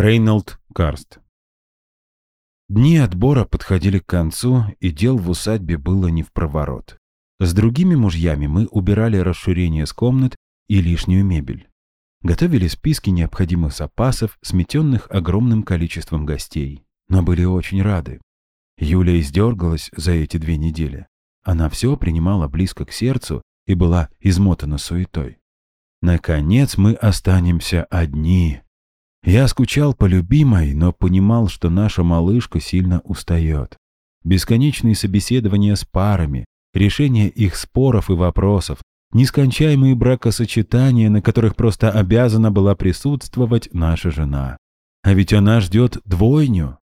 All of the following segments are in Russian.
Рейнольд Карст. Дни отбора подходили к концу, и дел в усадьбе было не в проворот. С другими мужьями мы убирали расширение с комнат и лишнюю мебель. Готовили списки необходимых запасов, сметенных огромным количеством гостей. Но были очень рады. Юля издергалась за эти две недели. Она все принимала близко к сердцу и была измотана суетой. Наконец мы останемся одни. Я скучал по любимой, но понимал, что наша малышка сильно устает. Бесконечные собеседования с парами, решение их споров и вопросов, нескончаемые бракосочетания, на которых просто обязана была присутствовать наша жена. А ведь она ждет двойню.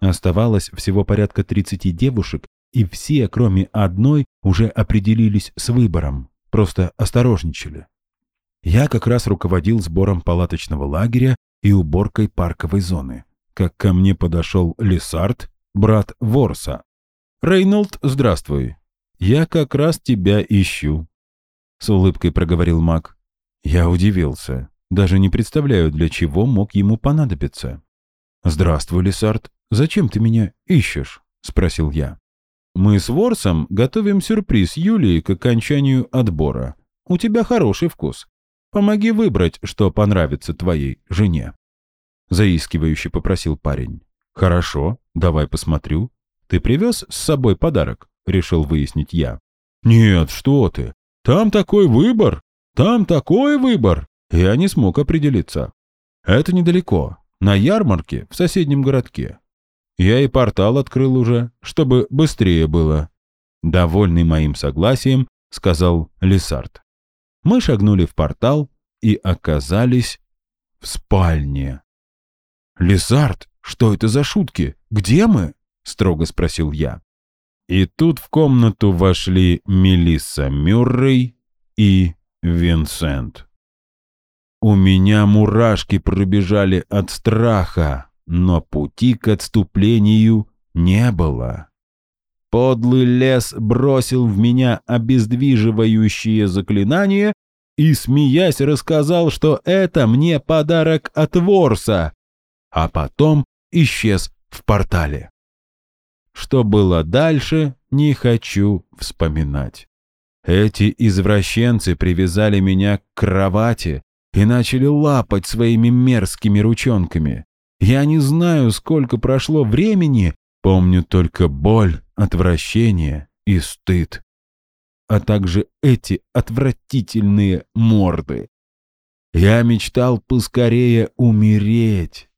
Оставалось всего порядка 30 девушек, и все, кроме одной, уже определились с выбором, просто осторожничали. Я как раз руководил сбором палаточного лагеря и уборкой парковой зоны, как ко мне подошел Лесард, брат Ворса. «Рейнольд, здравствуй. Я как раз тебя ищу», — с улыбкой проговорил маг. Я удивился. Даже не представляю, для чего мог ему понадобиться. «Здравствуй, Лесард. Зачем ты меня ищешь?» — спросил я. «Мы с Ворсом готовим сюрприз Юлии к окончанию отбора. У тебя хороший вкус. Помоги выбрать, что понравится твоей жене». Заискивающе попросил парень. «Хорошо, давай посмотрю. Ты привез с собой подарок?» Решил выяснить я. «Нет, что ты. Там такой выбор. Там такой выбор!» Я не смог определиться. «Это недалеко. На ярмарке в соседнем городке. Я и портал открыл уже, чтобы быстрее было». Довольный моим согласием, сказал Лесард. Мы шагнули в портал и оказались в спальне. «Лизард, что это за шутки? Где мы?» — строго спросил я. И тут в комнату вошли Мелисса Мюррей и Винсент. У меня мурашки пробежали от страха, но пути к отступлению не было. Подлый лес бросил в меня обездвиживающее заклинание и, смеясь, рассказал, что это мне подарок от Ворса, а потом исчез в портале. Что было дальше, не хочу вспоминать. Эти извращенцы привязали меня к кровати и начали лапать своими мерзкими ручонками. Я не знаю, сколько прошло времени, помню только боль отвращение и стыд, а также эти отвратительные морды. Я мечтал поскорее умереть.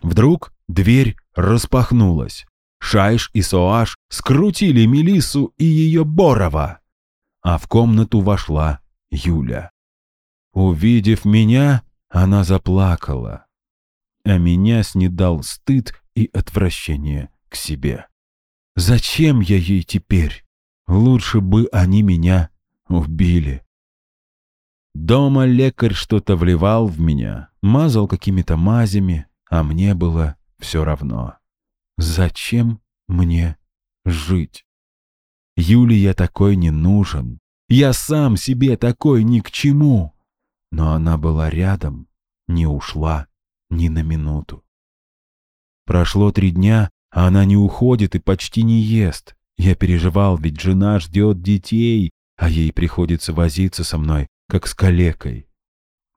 Вдруг дверь распахнулась. Шайш и Соаш скрутили Мелиссу и ее Борова, а в комнату вошла Юля. Увидев меня, она заплакала, а меня снедал стыд и отвращение к себе. Зачем я ей теперь? Лучше бы они меня убили. Дома лекарь что-то вливал в меня, мазал какими-то мазями, а мне было все равно. Зачем мне жить? Юле я такой не нужен. Я сам себе такой ни к чему. Но она была рядом, не ушла ни на минуту. Прошло три дня, а она не уходит и почти не ест. Я переживал, ведь жена ждет детей, а ей приходится возиться со мной, как с калекой.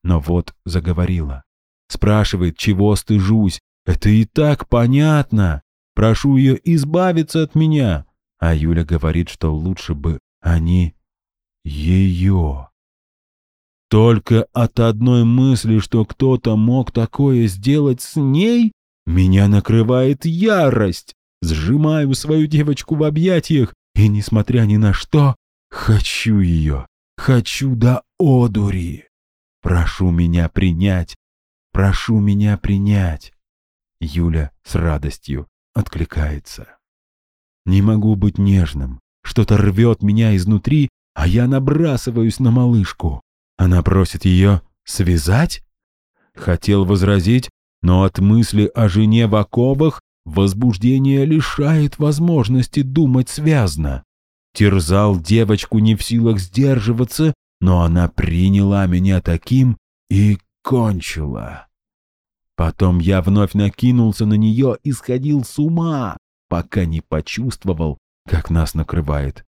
Но вот заговорила. Спрашивает, чего стыжусь. Это и так понятно. Прошу ее избавиться от меня. А Юля говорит, что лучше бы они ее. Только от одной мысли, что кто-то мог такое сделать с ней, меня накрывает ярость. Сжимаю свою девочку в объятиях и, несмотря ни на что, хочу ее. Хочу до одури. Прошу меня принять. Прошу меня принять. Юля с радостью откликается. Не могу быть нежным. Что-то рвет меня изнутри, а я набрасываюсь на малышку. Она просит ее связать? Хотел возразить, но от мысли о жене в оковах возбуждение лишает возможности думать связно. Терзал девочку не в силах сдерживаться, но она приняла меня таким и кончила. Потом я вновь накинулся на нее и сходил с ума, пока не почувствовал, как нас накрывает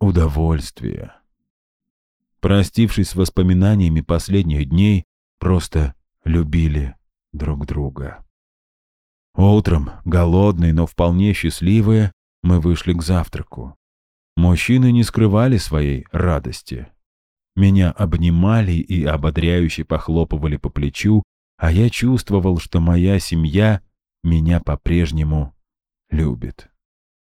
удовольствие. Простившись с воспоминаниями последних дней, просто любили друг друга. Утром, голодные, но вполне счастливые, мы вышли к завтраку. Мужчины не скрывали своей радости. Меня обнимали и ободряюще похлопывали по плечу, а я чувствовал, что моя семья меня по-прежнему любит.